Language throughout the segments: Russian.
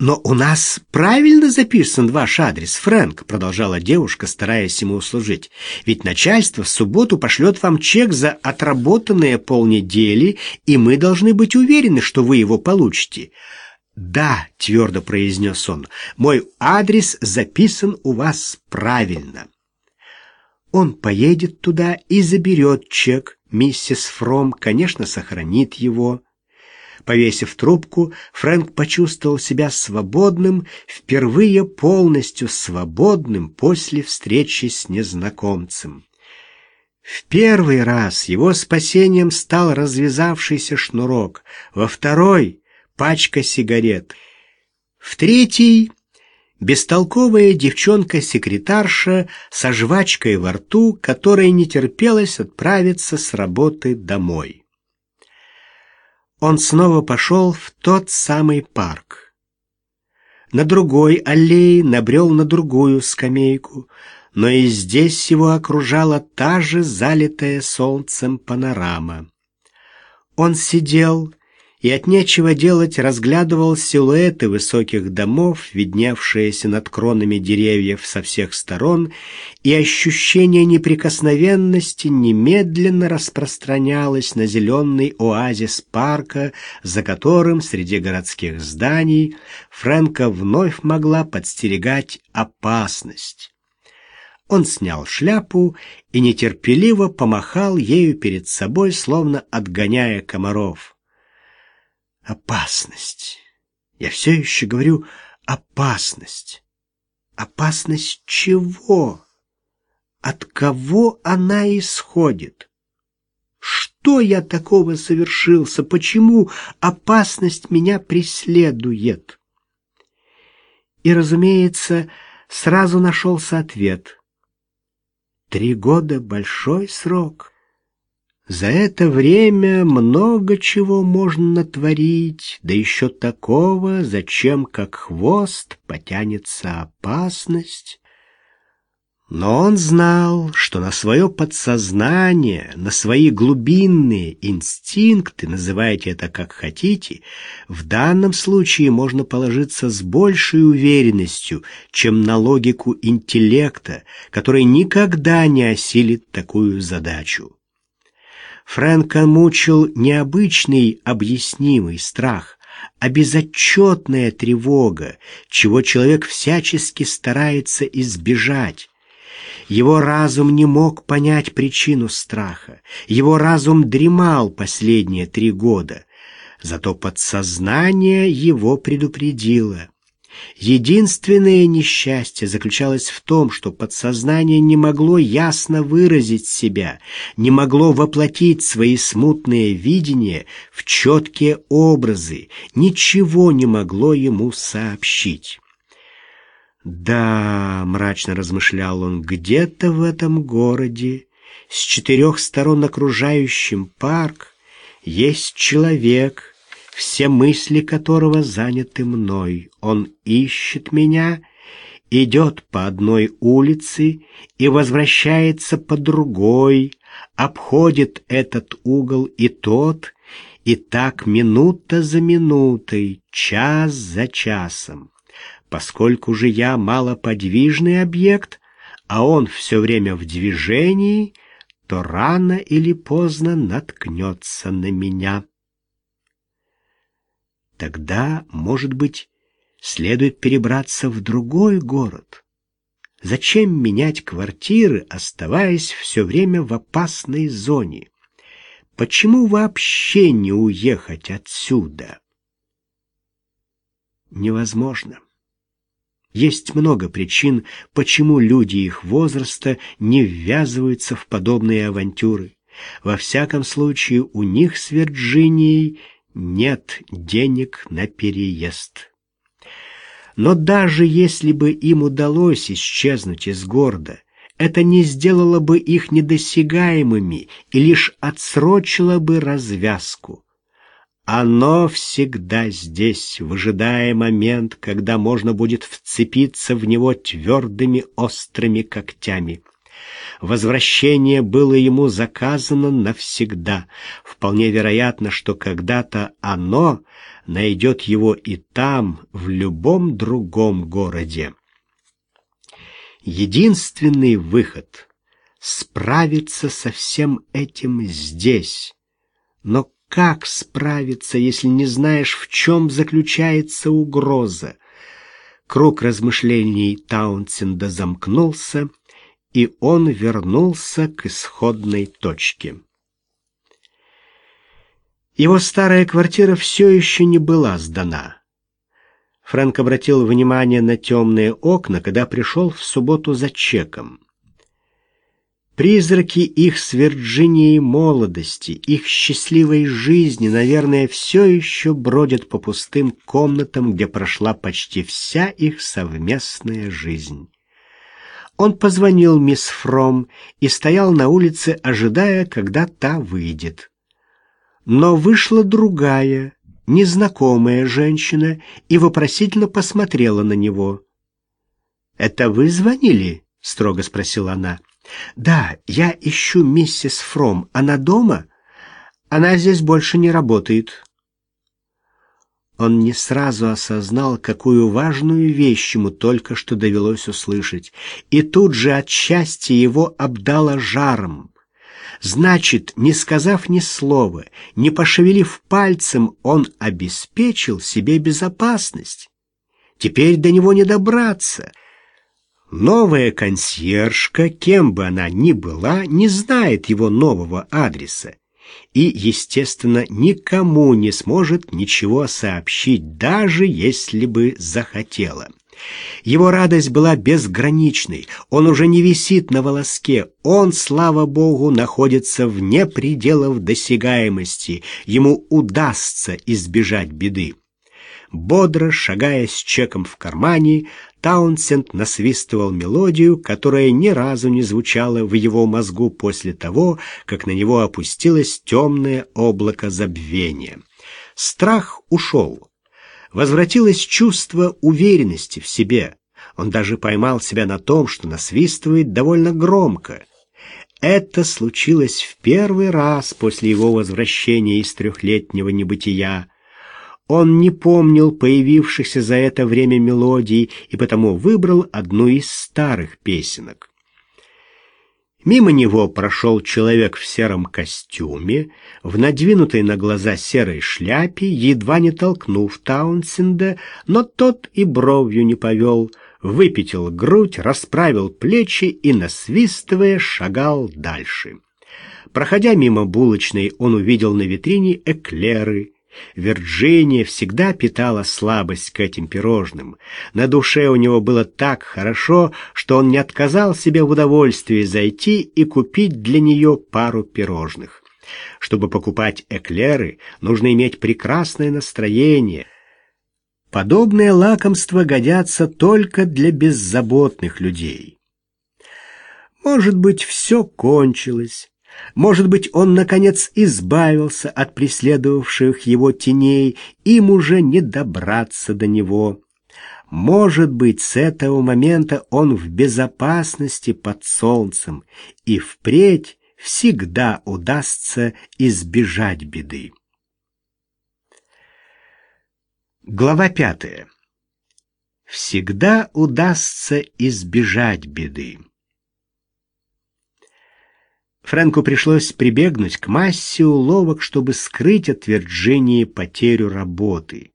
Но у нас правильно записан ваш адрес, Фрэнк, продолжала девушка, стараясь ему услужить. Ведь начальство в субботу пошлет вам чек за отработанные полнедели, и мы должны быть уверены, что вы его получите. Да, твердо произнес он. Мой адрес записан у вас правильно. Он поедет туда и заберет чек. Миссис Фром, конечно, сохранит его. Повесив трубку, Фрэнк почувствовал себя свободным, впервые полностью свободным после встречи с незнакомцем. В первый раз его спасением стал развязавшийся шнурок, во второй — пачка сигарет. В третий — бестолковая девчонка-секретарша со жвачкой во рту, которой не терпелось отправиться с работы домой он снова пошел в тот самый парк. На другой аллее набрел на другую скамейку, но и здесь его окружала та же залитая солнцем панорама. Он сидел и от нечего делать разглядывал силуэты высоких домов, видневшиеся над кронами деревьев со всех сторон, и ощущение неприкосновенности немедленно распространялось на зеленый оазис парка, за которым среди городских зданий Фрэнка вновь могла подстерегать опасность. Он снял шляпу и нетерпеливо помахал ею перед собой, словно отгоняя комаров. Опасность. Я все еще говорю опасность. Опасность чего? От кого она исходит? Что я такого совершился? Почему опасность меня преследует? И, разумеется, сразу нашелся ответ. Три года — большой срок. За это время много чего можно натворить, да еще такого, зачем как хвост потянется опасность. Но он знал, что на свое подсознание, на свои глубинные инстинкты, называйте это как хотите, в данном случае можно положиться с большей уверенностью, чем на логику интеллекта, который никогда не осилит такую задачу. Фрэнка мучил необычный объяснимый страх, а безотчетная тревога, чего человек всячески старается избежать. Его разум не мог понять причину страха. Его разум дремал последние три года. Зато подсознание его предупредило. Единственное несчастье заключалось в том, что подсознание не могло ясно выразить себя, не могло воплотить свои смутные видения в четкие образы, ничего не могло ему сообщить. «Да», — мрачно размышлял он, — «где-то в этом городе, с четырех сторон окружающим парк, есть человек» все мысли которого заняты мной. Он ищет меня, идет по одной улице и возвращается по другой, обходит этот угол и тот, и так минута за минутой, час за часом. Поскольку же я малоподвижный объект, а он все время в движении, то рано или поздно наткнется на меня. Тогда, может быть, следует перебраться в другой город. Зачем менять квартиры, оставаясь все время в опасной зоне? Почему вообще не уехать отсюда? Невозможно. Есть много причин, почему люди их возраста не ввязываются в подобные авантюры. Во всяком случае, у них с Вирджинией нет денег на переезд. Но даже если бы им удалось исчезнуть из города, это не сделало бы их недосягаемыми и лишь отсрочило бы развязку. Оно всегда здесь, выжидая момент, когда можно будет вцепиться в него твердыми острыми когтями. Возвращение было ему заказано навсегда. Вполне вероятно, что когда-то оно найдет его и там, в любом другом городе. Единственный выход — справиться со всем этим здесь. Но как справиться, если не знаешь, в чем заключается угроза? Круг размышлений Таунсенда замкнулся, и он вернулся к исходной точке. Его старая квартира все еще не была сдана. Фрэнк обратил внимание на темные окна, когда пришел в субботу за чеком. Призраки их с Вирджинией молодости, их счастливой жизни, наверное, все еще бродят по пустым комнатам, где прошла почти вся их совместная жизнь. Он позвонил мисс Фром и стоял на улице, ожидая, когда та выйдет. Но вышла другая, незнакомая женщина и вопросительно посмотрела на него. «Это вы звонили?» — строго спросила она. «Да, я ищу миссис Фром. Она дома?» «Она здесь больше не работает». Он не сразу осознал, какую важную вещь ему только что довелось услышать, и тут же от счастья его обдало жаром. Значит, не сказав ни слова, не пошевелив пальцем, он обеспечил себе безопасность. Теперь до него не добраться. Новая консьержка, кем бы она ни была, не знает его нового адреса и, естественно, никому не сможет ничего сообщить, даже если бы захотела. Его радость была безграничной. Он уже не висит на волоске. Он, слава богу, находится вне пределов досягаемости. Ему удастся избежать беды. Бодро шагая с чеком в кармане, Таунсенд насвистывал мелодию, которая ни разу не звучала в его мозгу после того, как на него опустилось темное облако забвения. Страх ушел. Возвратилось чувство уверенности в себе. Он даже поймал себя на том, что насвистывает довольно громко. Это случилось в первый раз после его возвращения из трехлетнего небытия. Он не помнил появившихся за это время мелодий и потому выбрал одну из старых песенок. Мимо него прошел человек в сером костюме, в надвинутой на глаза серой шляпе, едва не толкнув Таунсенда, но тот и бровью не повел, выпятил грудь, расправил плечи и, насвистывая, шагал дальше. Проходя мимо булочной, он увидел на витрине эклеры, Вирджиния всегда питала слабость к этим пирожным. На душе у него было так хорошо, что он не отказал себе в удовольствии зайти и купить для нее пару пирожных. Чтобы покупать эклеры, нужно иметь прекрасное настроение. Подобные лакомства годятся только для беззаботных людей. Может быть, все кончилось. Может быть, он, наконец, избавился от преследовавших его теней, им уже не добраться до него. Может быть, с этого момента он в безопасности под солнцем, и впредь всегда удастся избежать беды. Глава пятая. Всегда удастся избежать беды. Фрэнку пришлось прибегнуть к массе уловок, чтобы скрыть от Вирджинии потерю работы.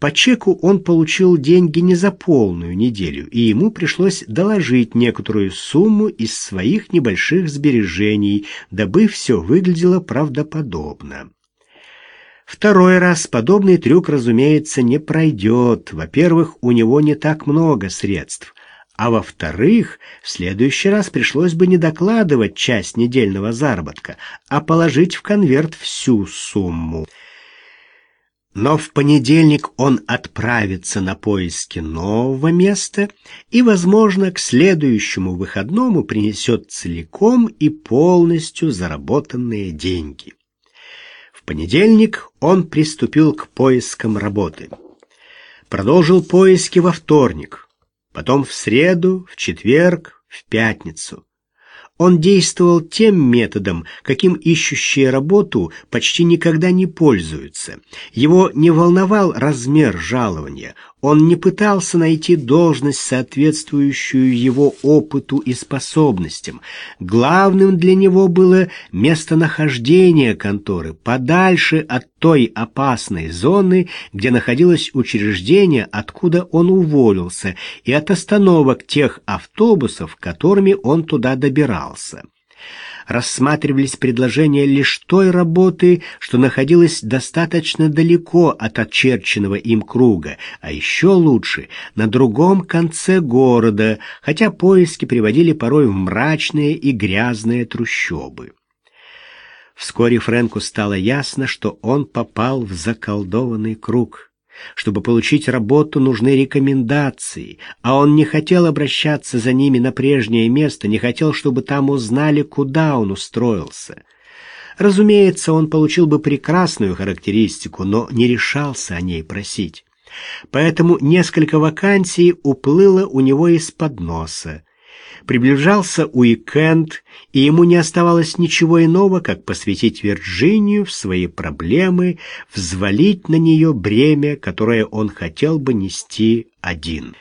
По чеку он получил деньги не за полную неделю, и ему пришлось доложить некоторую сумму из своих небольших сбережений, дабы все выглядело правдоподобно. Второй раз подобный трюк, разумеется, не пройдет. Во-первых, у него не так много средств а во-вторых, в следующий раз пришлось бы не докладывать часть недельного заработка, а положить в конверт всю сумму. Но в понедельник он отправится на поиски нового места и, возможно, к следующему выходному принесет целиком и полностью заработанные деньги. В понедельник он приступил к поискам работы. Продолжил поиски во вторник – потом в среду, в четверг, в пятницу. Он действовал тем методом, каким ищущие работу почти никогда не пользуются. Его не волновал размер жалования, он не пытался найти должность, соответствующую его опыту и способностям. Главным для него было местонахождение конторы, подальше от той опасной зоны, где находилось учреждение, откуда он уволился, и от остановок тех автобусов, которыми он туда добирался рассматривались предложения лишь той работы, что находилась достаточно далеко от очерченного им круга, а еще лучше на другом конце города, хотя поиски приводили порой в мрачные и грязные трущобы. Вскоре Фрэнку стало ясно, что он попал в заколдованный круг. Чтобы получить работу, нужны рекомендации, а он не хотел обращаться за ними на прежнее место, не хотел, чтобы там узнали, куда он устроился. Разумеется, он получил бы прекрасную характеристику, но не решался о ней просить. Поэтому несколько вакансий уплыло у него из-под носа. Приближался уикенд, и ему не оставалось ничего иного, как посвятить Вирджинию в свои проблемы, взвалить на нее бремя, которое он хотел бы нести один.